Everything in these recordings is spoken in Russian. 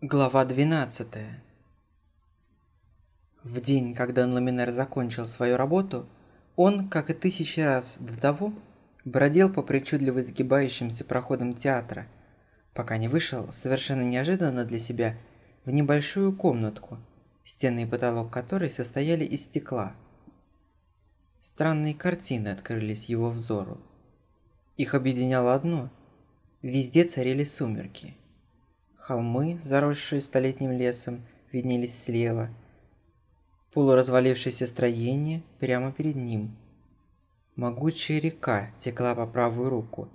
Глава 12 В день, когда Ламинер закончил свою работу, он, как и тысячи раз до того, бродил по причудливо сгибающимся проходам театра, пока не вышел, совершенно неожиданно для себя, в небольшую комнатку, стены и потолок которой состояли из стекла. Странные картины открылись его взору. Их объединяло одно – везде царили сумерки – Холмы, заросшие столетним лесом, виднелись слева. Полуразвалившееся строение прямо перед ним. Могучая река текла по правую руку,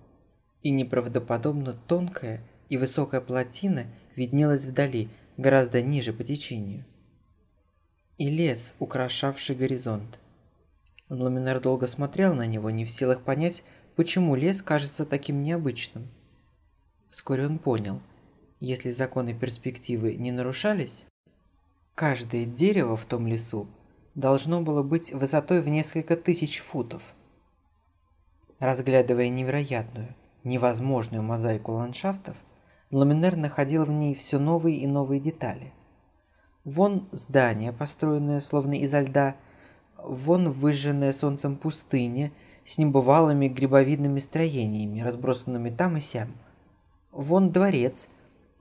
и неправдоподобно тонкая и высокая плотина виднелась вдали, гораздо ниже по течению. И лес, украшавший горизонт. Ламинар долго смотрел на него, не в силах понять, почему лес кажется таким необычным. Вскоре он понял – если законы перспективы не нарушались, каждое дерево в том лесу должно было быть высотой в несколько тысяч футов. Разглядывая невероятную, невозможную мозаику ландшафтов, Ламинер находил в ней все новые и новые детали. Вон здание, построенное словно изо льда, вон выжженная солнцем пустыня с небывалыми грибовидными строениями, разбросанными там и сям. Вон дворец,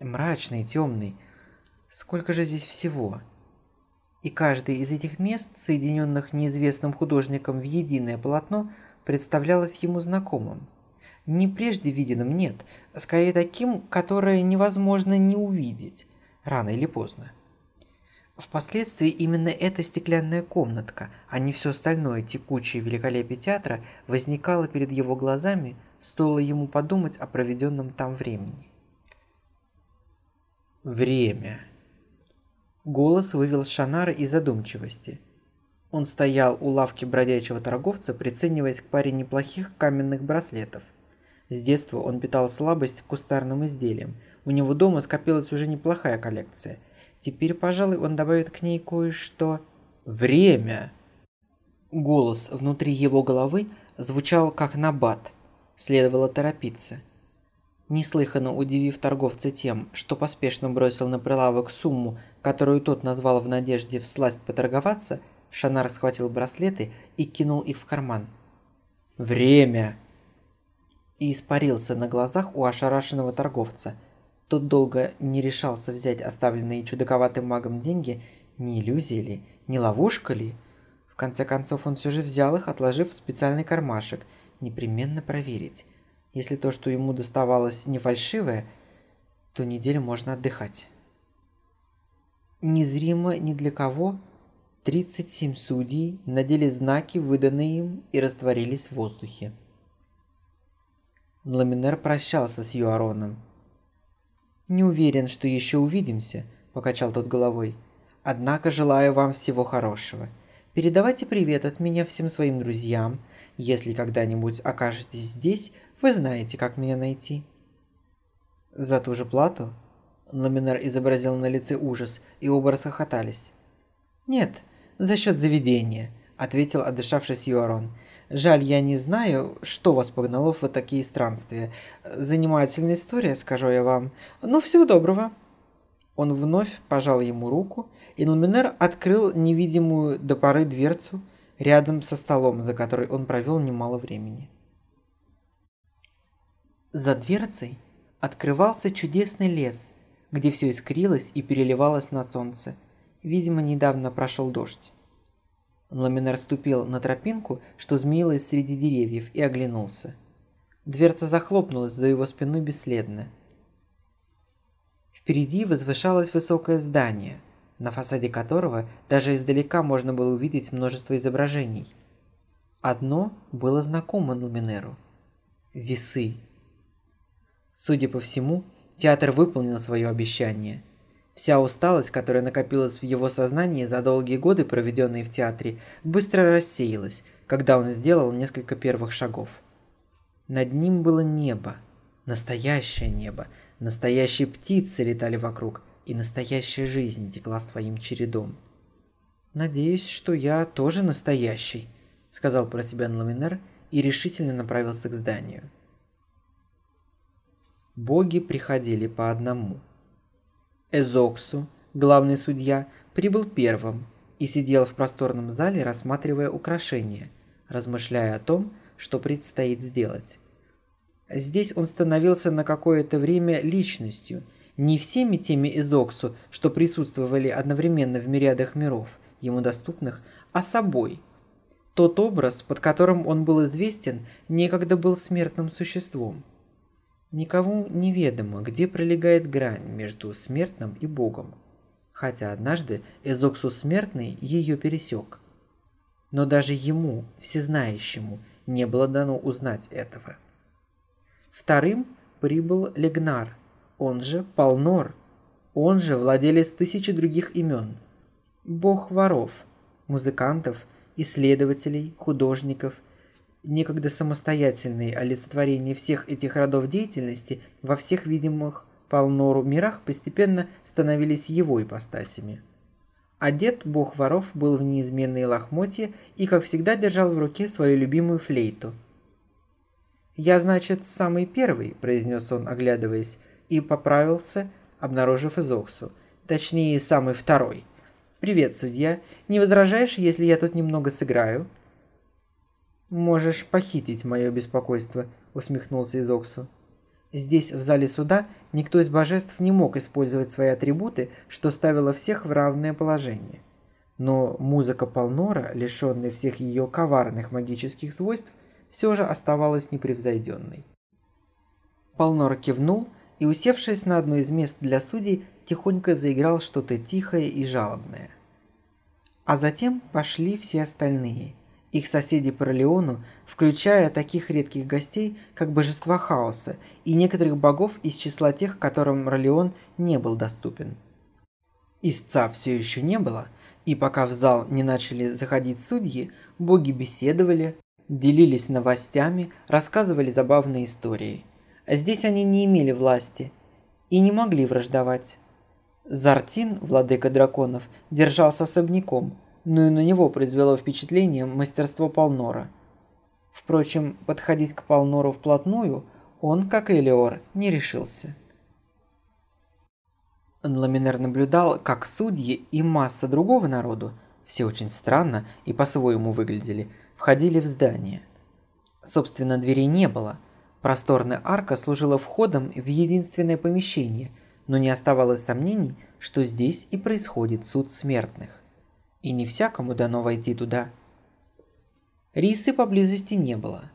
мрачный, темный. Сколько же здесь всего? И каждое из этих мест, соединенных неизвестным художником в единое полотно, представлялось ему знакомым. Не прежде виденным, нет, а скорее таким, которое невозможно не увидеть, рано или поздно. Впоследствии именно эта стеклянная комнатка, а не все остальное текучее великолепие театра, возникало перед его глазами, стоило ему подумать о проведенном там времени. Время. Голос вывел Шанара из задумчивости. Он стоял у лавки бродячего торговца, прицениваясь к паре неплохих каменных браслетов. С детства он питал слабость к кустарным изделиям. У него дома скопилась уже неплохая коллекция. Теперь, пожалуй, он добавит к ней кое-что... Время! Голос внутри его головы звучал как набат. Следовало торопиться – Неслыханно удивив торговца тем, что поспешно бросил на прилавок сумму, которую тот назвал в надежде всласть поторговаться, Шанар схватил браслеты и кинул их в карман. «Время!» И испарился на глазах у ошарашенного торговца. Тот долго не решался взять оставленные чудаковатым магом деньги, не иллюзия ли, не ловушка ли. В конце концов он все же взял их, отложив в специальный кармашек, непременно проверить. Если то, что ему доставалось, не фальшивое, то неделю можно отдыхать. Незримо ни для кого 37 судей надели знаки, выданные им, и растворились в воздухе. Ламинер прощался с Юароном. «Не уверен, что еще увидимся», – покачал тот головой. «Однако желаю вам всего хорошего. Передавайте привет от меня всем своим друзьям. Если когда-нибудь окажетесь здесь, вы знаете, как меня найти». «За ту же плату?» Ламинар изобразил на лице ужас, и оба расхохотались. «Нет, за счет заведения», – ответил отдышавшись Юарон. «Жаль, я не знаю, что вас погнало в такие странствия. Занимательная история, скажу я вам. Ну, всего доброго». Он вновь пожал ему руку, и Ламинер открыл невидимую до поры дверцу рядом со столом, за которой он провел немало времени. За дверцей открывался чудесный лес, где все искрилось и переливалось на солнце. Видимо, недавно прошел дождь. Ламинар ступил на тропинку, что змеилась среди деревьев, и оглянулся. Дверца захлопнулась за его спиной бесследно. Впереди возвышалось высокое здание, на фасаде которого даже издалека можно было увидеть множество изображений. Одно было знакомо Ламинеру – весы. Судя по всему, театр выполнил свое обещание. Вся усталость, которая накопилась в его сознании за долгие годы, проведенные в театре, быстро рассеялась, когда он сделал несколько первых шагов. Над ним было небо, настоящее небо, настоящие птицы летали вокруг, и настоящая жизнь текла своим чередом. «Надеюсь, что я тоже настоящий», — сказал про себя Ламинер и решительно направился к зданию боги приходили по одному. Эзоксу, главный судья, прибыл первым и сидел в просторном зале, рассматривая украшения, размышляя о том, что предстоит сделать. Здесь он становился на какое-то время личностью, не всеми теми Эзоксу, что присутствовали одновременно в мириадах миров, ему доступных, а собой. Тот образ, под которым он был известен, некогда был смертным существом. Никому неведомо, где пролегает грань между смертным и Богом, хотя однажды Эзоксу смертный ее пересек. Но даже ему, всезнающему, не было дано узнать этого. Вторым прибыл Легнар, он же Полнор, он же владелец тысячи других имен, бог воров, музыкантов, исследователей, художников, некогда самостоятельные олицетворения всех этих родов деятельности во всех видимых Полнору мирах постепенно становились его ипостасями. Одет бог воров был в неизменные лохмотья и, как всегда, держал в руке свою любимую флейту. «Я, значит, самый первый», – произнес он, оглядываясь, и поправился, обнаружив Изоксу. Точнее, самый второй. «Привет, судья. Не возражаешь, если я тут немного сыграю?» «Можешь похитить мое беспокойство», – усмехнулся Изоксу. Здесь, в зале суда, никто из божеств не мог использовать свои атрибуты, что ставило всех в равное положение. Но музыка Полнора, лишенная всех ее коварных магических свойств, все же оставалась непревзойденной. Полнор кивнул и, усевшись на одно из мест для судей, тихонько заиграл что-то тихое и жалобное. А затем пошли все остальные – их соседи по Ролеону, включая таких редких гостей, как божества хаоса и некоторых богов из числа тех, которым Ролеон не был доступен. Истца все еще не было, и пока в зал не начали заходить судьи, боги беседовали, делились новостями, рассказывали забавные истории. А здесь они не имели власти и не могли враждовать. Зартин, владыка драконов, держался особняком, но и на него произвело впечатление мастерство Полнора. Впрочем, подходить к Полнору вплотную он, как и Элеор, не решился. Ламинер наблюдал, как судьи и масса другого народу, все очень странно и по-своему выглядели, входили в здание. Собственно, дверей не было. Просторная арка служила входом в единственное помещение, но не оставалось сомнений, что здесь и происходит суд смертных и не всякому дано войти туда. Рисы поблизости не было.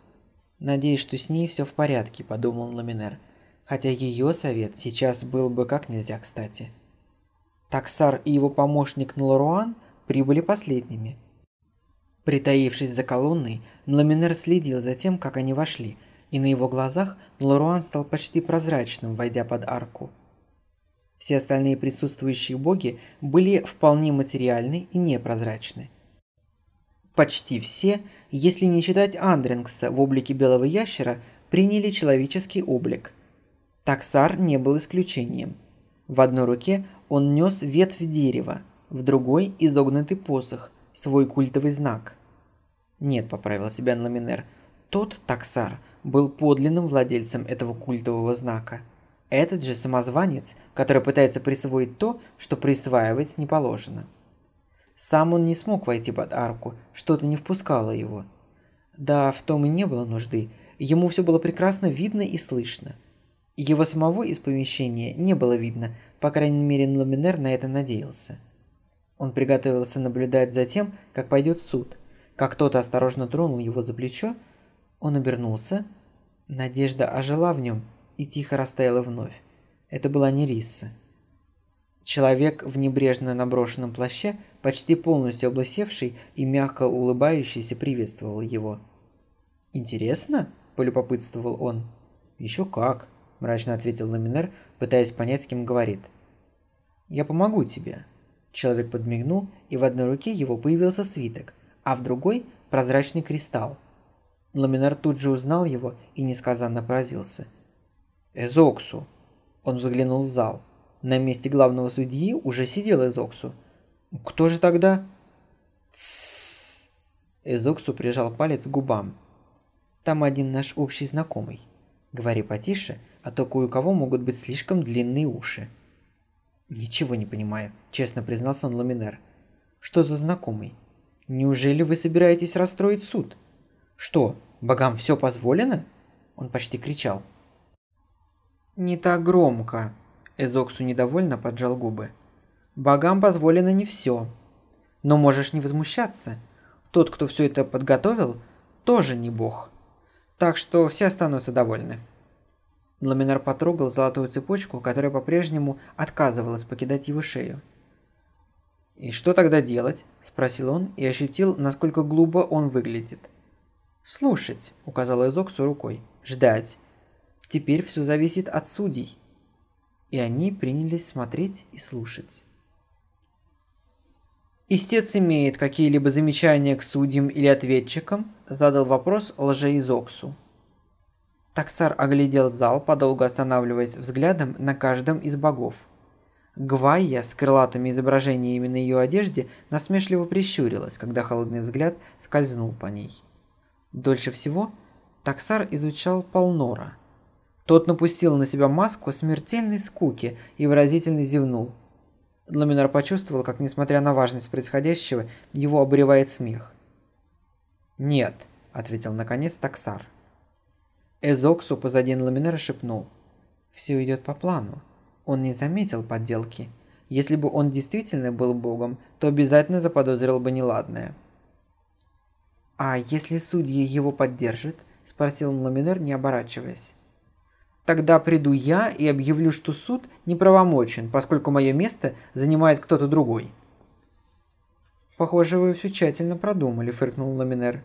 Надеюсь, что с ней все в порядке, подумал Ламинер, хотя ее совет сейчас был бы как нельзя кстати. Таксар и его помощник Наларуан прибыли последними. Притаившись за колонной, Ламинер следил за тем, как они вошли, и на его глазах Наларуан стал почти прозрачным, войдя под арку. Все остальные присутствующие боги были вполне материальны и непрозрачны. Почти все, если не считать Андрингса в облике белого ящера, приняли человеческий облик. Таксар не был исключением. В одной руке он нес ветвь дерева, в другой – изогнутый посох, свой культовый знак. Нет, поправил себя Ламинер, тот Таксар был подлинным владельцем этого культового знака – этот же самозванец, который пытается присвоить то, что присваивать не положено. Сам он не смог войти под арку, что-то не впускало его. Да, в том и не было нужды, ему все было прекрасно видно и слышно. Его самого из помещения не было видно, по крайней мере Ламинер на это надеялся. Он приготовился наблюдать за тем, как пойдет суд. Как кто-то осторожно тронул его за плечо, он обернулся. Надежда ожила в нем – и тихо растаяла вновь. Это была не Рисса. Человек в небрежно наброшенном плаще, почти полностью облысевший и мягко улыбающийся, приветствовал его. «Интересно?» – полюбопытствовал он. «Еще как!» – мрачно ответил Ламинер, пытаясь понять, с кем говорит. «Я помогу тебе». Человек подмигнул, и в одной руке его появился свиток, а в другой – прозрачный кристалл. Ламинар тут же узнал его и несказанно поразился – Эзоксу. Он заглянул в зал. На месте главного судьи уже сидел Эзоксу. Кто же тогда? Тссс. Эзоксу прижал палец к губам. Там один наш общий знакомый. Говори потише, а то кое у кого могут быть слишком длинные уши. «Ничего не понимаю», – честно признался он Ламинер. «Что за знакомый? Неужели вы собираетесь расстроить суд? Что, богам все позволено?» Он почти кричал. «Не так громко», – Эзоксу недовольно поджал губы. «Богам позволено не все. Но можешь не возмущаться. Тот, кто все это подготовил, тоже не бог. Так что все останутся довольны». Ламинар потрогал золотую цепочку, которая по-прежнему отказывалась покидать его шею. «И что тогда делать?» – спросил он и ощутил, насколько глупо он выглядит. «Слушать», – указал Эзоксу рукой. «Ждать. Теперь все зависит от судей». И они принялись смотреть и слушать. «Истец имеет какие-либо замечания к судьям или ответчикам?» – задал вопрос лжеизоксу. Таксар оглядел зал, подолгу останавливаясь взглядом на каждом из богов. Гвайя с крылатыми изображениями на ее одежде насмешливо прищурилась, когда холодный взгляд скользнул по ней. Дольше всего Таксар изучал Полнора. Тот напустил на себя маску смертельной скуки и выразительно зевнул – Ламинар почувствовал, как, несмотря на важность происходящего, его обуревает смех. «Нет», — ответил наконец Таксар. Эзоксу позади Ламинера шепнул. «Все идет по плану. Он не заметил подделки. Если бы он действительно был богом, то обязательно заподозрил бы неладное». «А если судьи его поддержат?» – спросил Ламинер, не оборачиваясь. Тогда приду я и объявлю, что суд неправомочен, поскольку мое место занимает кто-то другой. Похоже, вы все тщательно продумали, фыркнул Ламинер.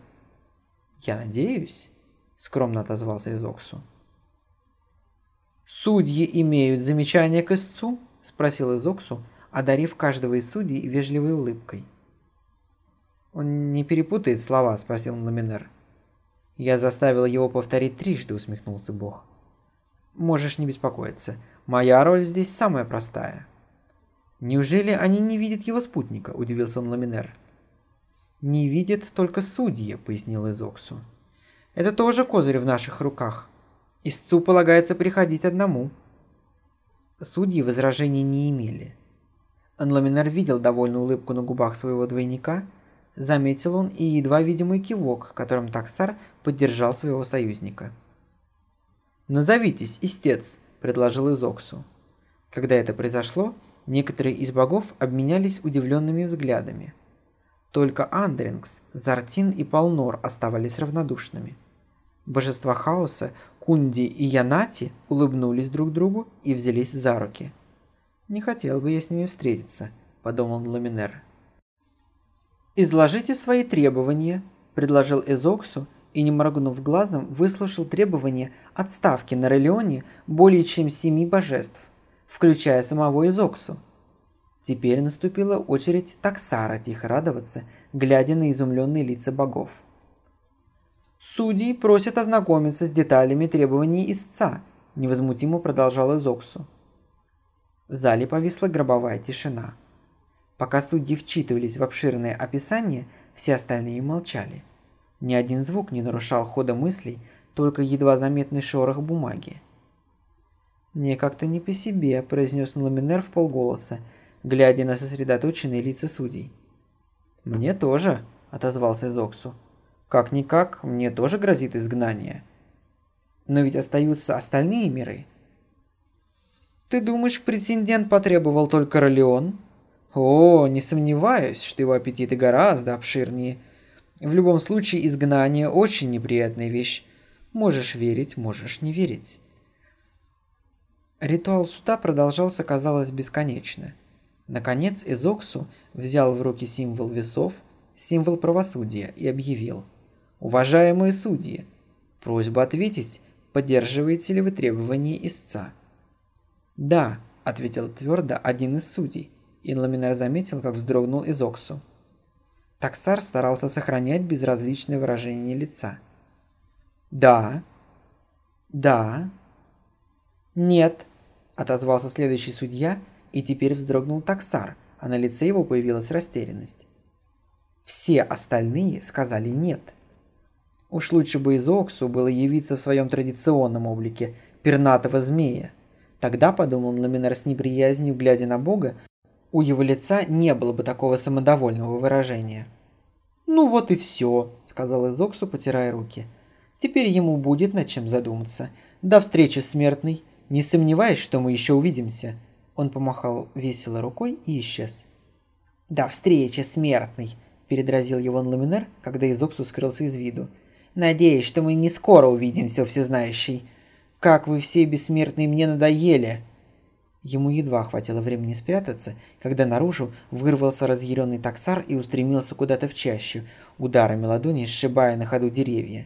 Я надеюсь, скромно отозвался Изоксу. Судьи имеют замечания к истцу? спросил Изоксу, одарив каждого из судей вежливой улыбкой. Он не перепутает слова, спросил Ламинер. Я заставил его повторить трижды, усмехнулся Бог. Можешь не беспокоиться. Моя роль здесь самая простая. Неужели они не видят его спутника? Удивился он Ламинер. Не видят только судьи, пояснил Изоксу. Это тоже козырь в наших руках. Истцу полагается приходить одному. Судьи возражений не имели. Анламинер видел довольную улыбку на губах своего двойника, заметил он и едва видимый кивок, которым Таксар поддержал своего союзника. «Назовитесь, истец», – предложил Изоксу. Когда это произошло, некоторые из богов обменялись удивленными взглядами. Только Андрингс, Зартин и Полнор оставались равнодушными. Божества хаоса, Кунди и Янати улыбнулись друг другу и взялись за руки. «Не хотел бы я с ними встретиться», – подумал Ламинер. «Изложите свои требования», – предложил Эзоксу, и, не моргнув глазом, выслушал требования отставки на Релионе более чем семи божеств, включая самого Изоксу. Теперь наступила очередь Таксара тихо радоваться, глядя на изумленные лица богов. «Судьи просят ознакомиться с деталями требований истца», – невозмутимо продолжал Изоксу. В зале повисла гробовая тишина. Пока судьи вчитывались в обширное описание, все остальные молчали. Ни один звук не нарушал хода мыслей, только едва заметный шорох бумаги. «Мне как-то не по себе», – произнес Ламинер в полголоса, глядя на сосредоточенные лица судей. «Мне тоже», – отозвался Зоксу. «Как-никак, мне тоже грозит изгнание. Но ведь остаются остальные миры». «Ты думаешь, претендент потребовал только Ролеон?» «О, не сомневаюсь, что его аппетиты гораздо обширнее», – в любом случае, изгнание очень неприятная вещь. Можешь верить, можешь не верить. Ритуал суда продолжался, казалось, бесконечно. Наконец Эзоксу взял в руки символ весов, символ правосудия и объявил. «Уважаемые судьи, просьба ответить, поддерживаете ли вы требования истца?» «Да», — ответил твердо один из судей, и Ламинар заметил, как вздрогнул Эзоксу. Таксар старался сохранять безразличное выражение лица. «Да». «Да». «Нет», – отозвался следующий судья, и теперь вздрогнул Таксар, а на лице его появилась растерянность. Все остальные сказали «нет». Уж лучше бы из Оксу было явиться в своем традиционном облике пернатого змея. Тогда, подумал Ламинер с неприязнью, глядя на Бога, у его лица не было бы такого самодовольного выражения. «Ну вот и все», – сказал Изоксу, потирая руки. «Теперь ему будет над чем задуматься. До встречи, смертный. Не сомневаюсь, что мы еще увидимся». Он помахал весело рукой и исчез. «До встречи, смертный!» – передразил его Ламинер, когда Изоксу скрылся из виду. «Надеюсь, что мы не скоро увидимся, всезнающий. Как вы все бессмертные мне надоели!» Ему едва хватило времени спрятаться, когда наружу вырвался разъяренный таксар и устремился куда-то в чащу, ударами ладони сшибая на ходу деревья.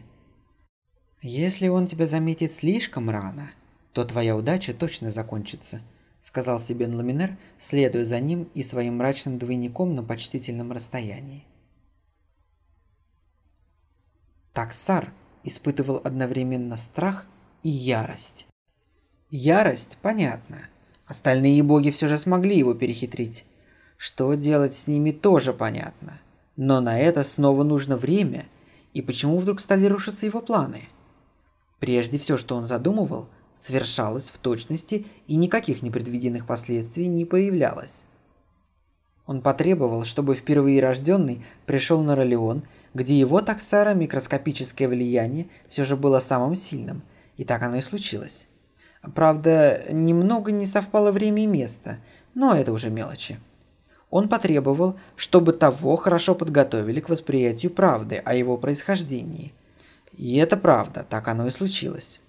«Если он тебя заметит слишком рано, то твоя удача точно закончится», — сказал себе Ламинер, следуя за ним и своим мрачным двойником на почтительном расстоянии. Таксар испытывал одновременно страх и ярость. Ярость, понятно. Остальные боги все же смогли его перехитрить. Что делать с ними тоже понятно. Но на это снова нужно время, и почему вдруг стали рушиться его планы? Прежде все, что он задумывал, совершалось в точности и никаких непредвиденных последствий не появлялось. Он потребовал, чтобы впервые рожденный пришел на Ролеон, где его таксара микроскопическое влияние все же было самым сильным, и так оно и случилось. Правда, немного не совпало время и место, но это уже мелочи. Он потребовал, чтобы того хорошо подготовили к восприятию правды о его происхождении. И это правда, так оно и случилось.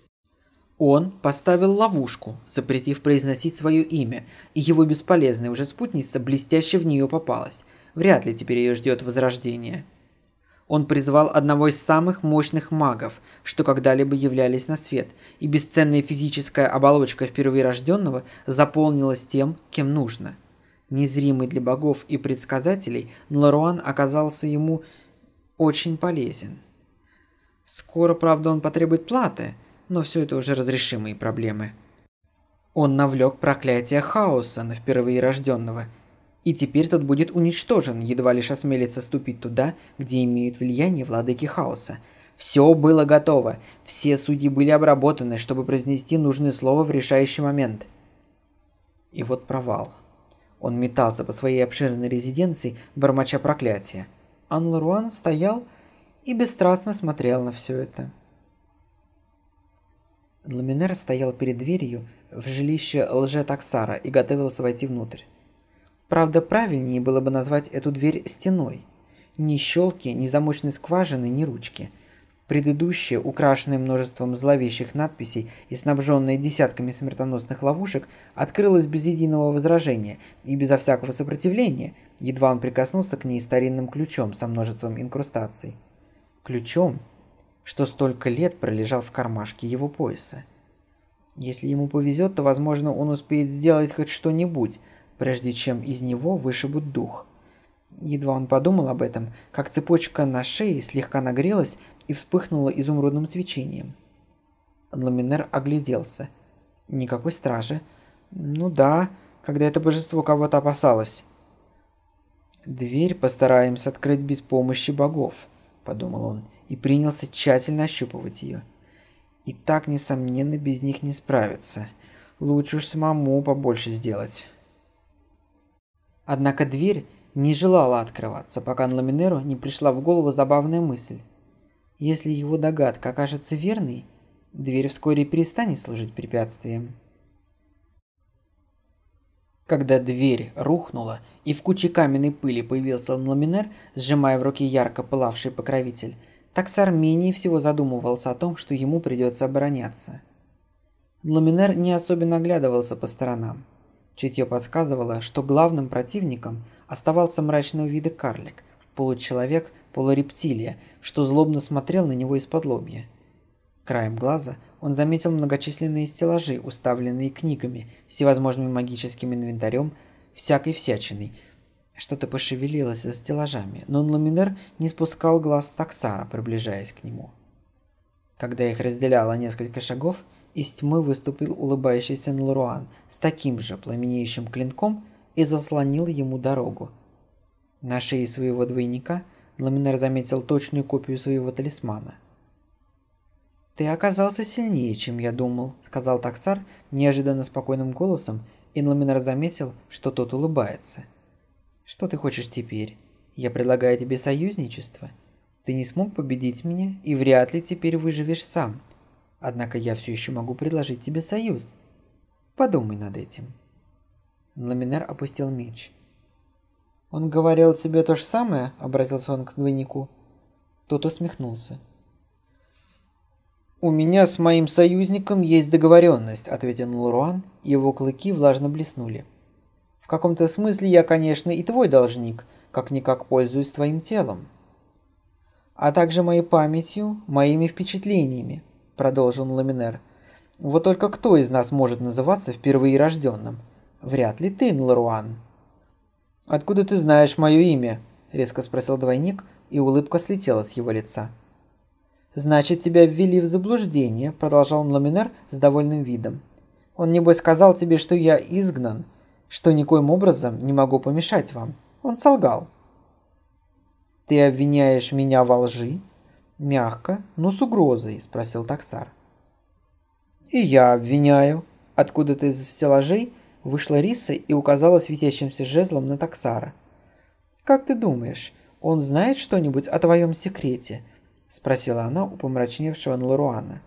Он поставил ловушку, запретив произносить свое имя, и его бесполезная уже спутница блестяще в нее попалась. Вряд ли теперь ее ждет возрождение. Он призвал одного из самых мощных магов, что когда-либо являлись на свет, и бесценная физическая оболочка впервые рожденного заполнилась тем, кем нужно. Незримый для богов и предсказателей, Нларуан оказался ему очень полезен. Скоро, правда, он потребует платы, но все это уже разрешимые проблемы. Он навлек проклятие хаоса на впервые рожденного – и теперь тот будет уничтожен, едва лишь осмелится ступить туда, где имеют влияние владыки хаоса. Все было готово, все судьи были обработаны, чтобы произнести нужное слово в решающий момент. И вот провал. Он метался по своей обширной резиденции, бормоча проклятия. Анларуан стоял и бесстрастно смотрел на все это. Ламинер стоял перед дверью в жилище лже-таксара и готовился войти внутрь. Правда, правильнее было бы назвать эту дверь стеной. Ни щелки, ни замочной скважины, ни ручки. Предыдущая, украшенная множеством зловещих надписей и снабженная десятками смертоносных ловушек, открылась без единого возражения и безо всякого сопротивления, едва он прикоснулся к ней старинным ключом со множеством инкрустаций. Ключом, что столько лет пролежал в кармашке его пояса. Если ему повезет, то, возможно, он успеет сделать хоть что-нибудь, прежде чем из него вышибут дух. Едва он подумал об этом, как цепочка на шее слегка нагрелась и вспыхнула изумрудным свечением. Ламинер огляделся. Никакой стражи. Ну да, когда это божество кого-то опасалось. «Дверь постараемся открыть без помощи богов», — подумал он, и принялся тщательно ощупывать ее. И так, несомненно, без них не справиться. Лучше уж самому побольше сделать. Однако дверь не желала открываться, пока Ламинеру не пришла в голову забавная мысль. Если его догадка окажется верной, дверь вскоре перестанет служить препятствием. Когда дверь рухнула и в куче каменной пыли появился Ламинер, сжимая в руке ярко пылавший покровитель, таксар менее всего задумывался о том, что ему придется обороняться. Ламинер не особенно оглядывался по сторонам. Чутье подсказывало, что главным противником оставался мрачного вида карлик, получеловек, полурептилия, что злобно смотрел на него из-под лобья. Краем глаза он заметил многочисленные стеллажи, уставленные книгами, всевозможным магическим инвентарем, всякой всячиной. Что-то пошевелилось за стеллажами, но Ламинер не спускал глаз с таксара, приближаясь к нему. Когда их разделяло несколько шагов, из тьмы выступил улыбающийся Нлруан с таким же пламенеющим клинком и заслонил ему дорогу. На шее своего двойника Ламинер заметил точную копию своего талисмана. «Ты оказался сильнее, чем я думал», — сказал Таксар неожиданно спокойным голосом, и Ламинар заметил, что тот улыбается. «Что ты хочешь теперь? Я предлагаю тебе союзничество. Ты не смог победить меня, и вряд ли теперь выживешь сам. Однако я все еще могу предложить тебе союз. Подумай над этим». Ламинар опустил меч. «Он говорил тебе то же самое?» – обратился он к двойнику. Тот усмехнулся. «У меня с моим союзником есть договоренность», – ответил Луруан, его клыки влажно блеснули. «В каком-то смысле я, конечно, и твой должник, как-никак пользуюсь твоим телом. А также моей памятью, моими впечатлениями», – продолжил Ламинер. «Вот только кто из нас может называться впервые рожденным? Вряд ли ты, Нларуан». «Откуда ты знаешь мое имя?» – резко спросил двойник, и улыбка слетела с его лица. «Значит, тебя ввели в заблуждение», – продолжал Ламинер с довольным видом. «Он, небось, сказал тебе, что я изгнан, что никоим образом не могу помешать вам. Он солгал». «Ты обвиняешь меня во лжи?» «Мягко, но с угрозой», – спросил таксар. «И я обвиняю. Откуда-то из стеллажей Вышла Риса и указала светящимся жезлом на Таксара. «Как ты думаешь, он знает что-нибудь о твоем секрете?» – спросила она у помрачневшего Нларуана.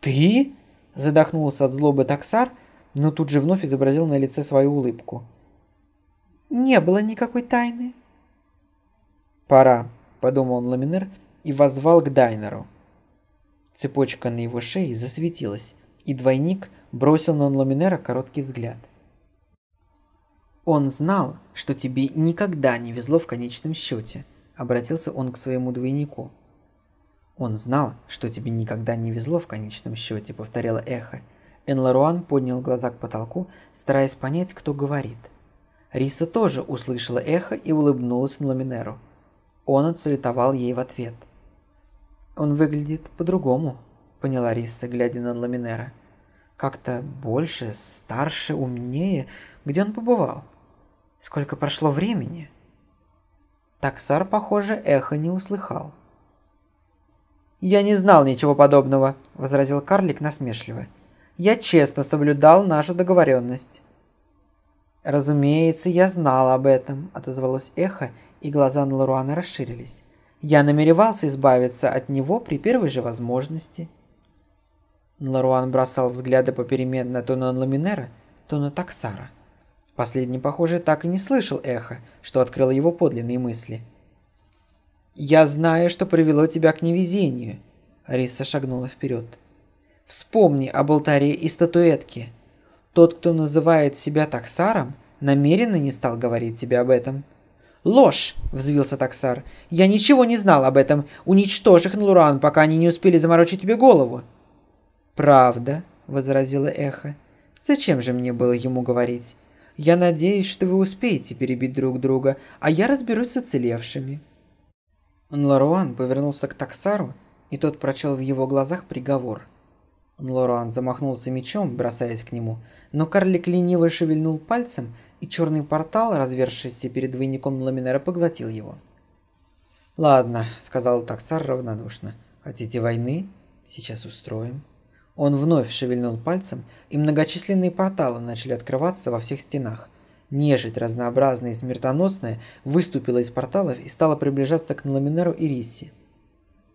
«Ты?» – задохнулся от злобы Таксар, но тут же вновь изобразил на лице свою улыбку. «Не было никакой тайны». «Пора», – подумал Ламинер и воззвал к Дайнеру. Цепочка на его шее засветилась, и двойник бросил на Ламинера короткий взгляд. «Он знал, что тебе никогда не везло в конечном счете», — обратился он к своему двойнику. «Он знал, что тебе никогда не везло в конечном счете», — повторяло эхо. Энларуан поднял глаза к потолку, стараясь понять, кто говорит. Риса тоже услышала эхо и улыбнулась Ламинеру. Он отсалютовал ей в ответ. «Он выглядит по-другому», — поняла Риса, глядя на Ламинера. Как-то больше, старше, умнее. Где он побывал? Сколько прошло времени? Таксар, похоже, эхо не услыхал. «Я не знал ничего подобного», — возразил карлик насмешливо. «Я честно соблюдал нашу договоренность». «Разумеется, я знал об этом», — отозвалось эхо, и глаза Нларуана расширились. «Я намеревался избавиться от него при первой же возможности». Ларуан бросал взгляды попеременно то на Ламинера, то на Таксара. Последний, похоже, так и не слышал эхо, что открыло его подлинные мысли. «Я знаю, что привело тебя к невезению», — Риса шагнула вперед. «Вспомни об алтаре и статуэтке. Тот, кто называет себя Таксаром, намеренно не стал говорить тебе об этом». «Ложь!» – взвился Таксар. «Я ничего не знал об этом. Уничтожь их, Нлуран, пока они не успели заморочить тебе голову». «Правда», — возразила Эхо. «Зачем же мне было ему говорить? Я надеюсь, что вы успеете перебить друг друга, а я разберусь с уцелевшими». Нларуан повернулся к Таксару, и тот прочел в его глазах приговор. Нларуан замахнулся мечом, бросаясь к нему, но карлик лениво шевельнул пальцем, и черный портал, развершийся перед двойником Ламинера, поглотил его. «Ладно», — сказал Таксар равнодушно. «Хотите войны? Сейчас устроим». Он вновь шевельнул пальцем, и многочисленные порталы начали открываться во всех стенах. Нежить, разнообразная и смертоносная, выступила из порталов и стала приближаться к Нламинеру и Рисси.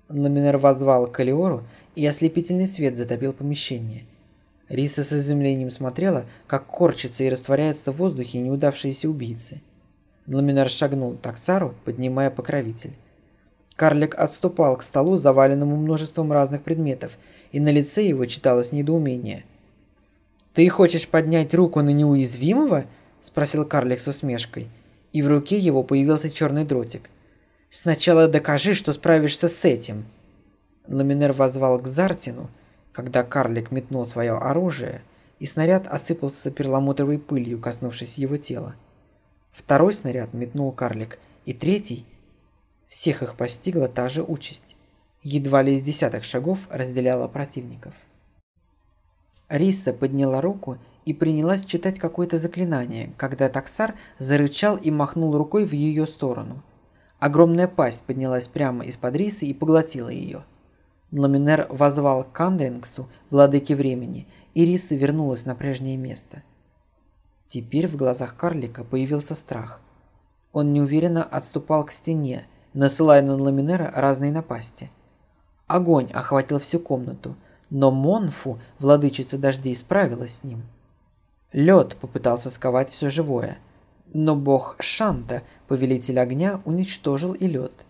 Нламинер возвал к Калиору, и ослепительный свет затопил помещение. Риса с изумлением смотрела, как корчатся и растворяются в воздухе неудавшиеся убийцы. Нламинер шагнул к Таксару, поднимая покровитель. Карлик отступал к столу, заваленному множеством разных предметов, и на лице его читалось недоумение. «Ты хочешь поднять руку на неуязвимого?» – спросил карлик с усмешкой, и в руке его появился черный дротик. «Сначала докажи, что справишься с этим!» Ламинер возвал к Зартину, когда карлик метнул свое оружие, и снаряд осыпался перламутровой пылью, коснувшись его тела. Второй снаряд метнул карлик, и третий – всех их постигла та же участь едва ли из десяток шагов разделяла противников. Риса подняла руку и принялась читать какое-то заклинание, когда таксар зарычал и махнул рукой в ее сторону. Огромная пасть поднялась прямо из-под рисы и поглотила ее. Ламинер возвал к Кандрингсу, владыке времени, и Риса вернулась на прежнее место. Теперь в глазах карлика появился страх. Он неуверенно отступал к стене, насылая на Ламинера разные напасти. Огонь охватил всю комнату, но Монфу, владычица дождей, справилась с ним. Лед попытался сковать все живое, но бог Шанта, повелитель огня, уничтожил и лед.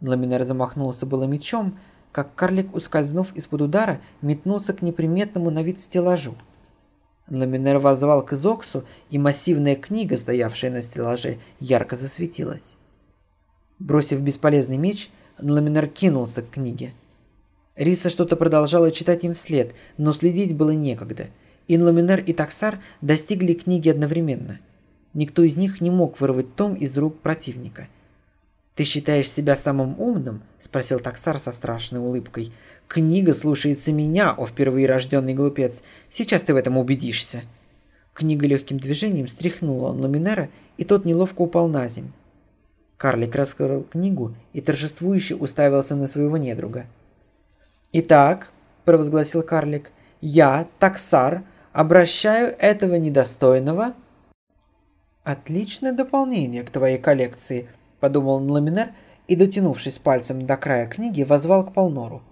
Ламинер замахнулся было мечом, как карлик, ускользнув из-под удара, метнулся к неприметному на вид стеллажу. Ламинер возвал к Изоксу, и массивная книга, стоявшая на стеллаже, ярко засветилась. Бросив бесполезный меч, Ламинер кинулся к книге. Риса что-то продолжала читать им вслед, но следить было некогда. Инламинер и Таксар достигли книги одновременно. Никто из них не мог вырвать том из рук противника – «Ты считаешь себя самым умным?» – спросил таксар со страшной улыбкой. «Книга слушается меня, о впервые рожденный глупец. Сейчас ты в этом убедишься». Книга легким движением стряхнула Ламинера, и тот неловко упал на земь. Карлик раскрыл книгу и торжествующе уставился на своего недруга. «Итак», – провозгласил карлик, – «я, таксар, обращаю этого недостойного...» «Отличное дополнение к твоей коллекции», – подумал Ламинер и, дотянувшись пальцем до края книги, возвал к Полнору.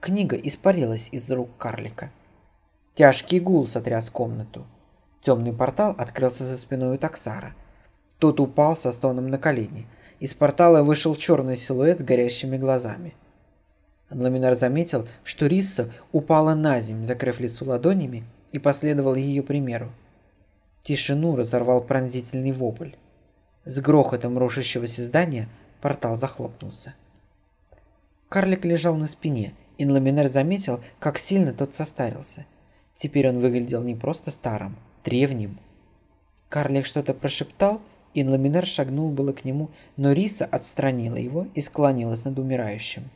Книга испарилась из рук карлика. Тяжкий гул сотряс комнату. Темный портал открылся за спиной у Таксара. Тот упал со стоном на колени. Из портала вышел черный силуэт с горящими глазами. Ламинар заметил, что Рисса упала на землю, закрыв лицо ладонями, и последовал ее примеру. Тишину разорвал пронзительный вопль. С грохотом рушащегося здания портал захлопнулся. Карлик лежал на спине, и Ламинер заметил, как сильно тот состарился. Теперь он выглядел не просто старым, древним. Карлик что-то прошептал, и Ламинер шагнул было к нему, но Риса отстранила его и склонилась над умирающим.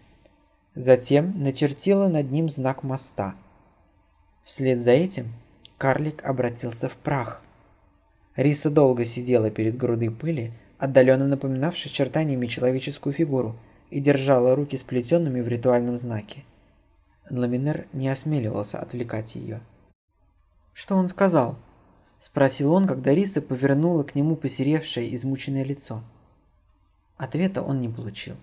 Затем начертила над ним знак моста. Вслед за этим карлик обратился в прах – Риса долго сидела перед грудой пыли, отдаленно напоминавшей чертаниями человеческую фигуру, и держала руки сплетенными в ритуальном знаке. Ламинер не осмеливался отвлекать ее. «Что он сказал?» – спросил он, когда Риса повернула к нему посеревшее, измученное лицо. Ответа он не получил.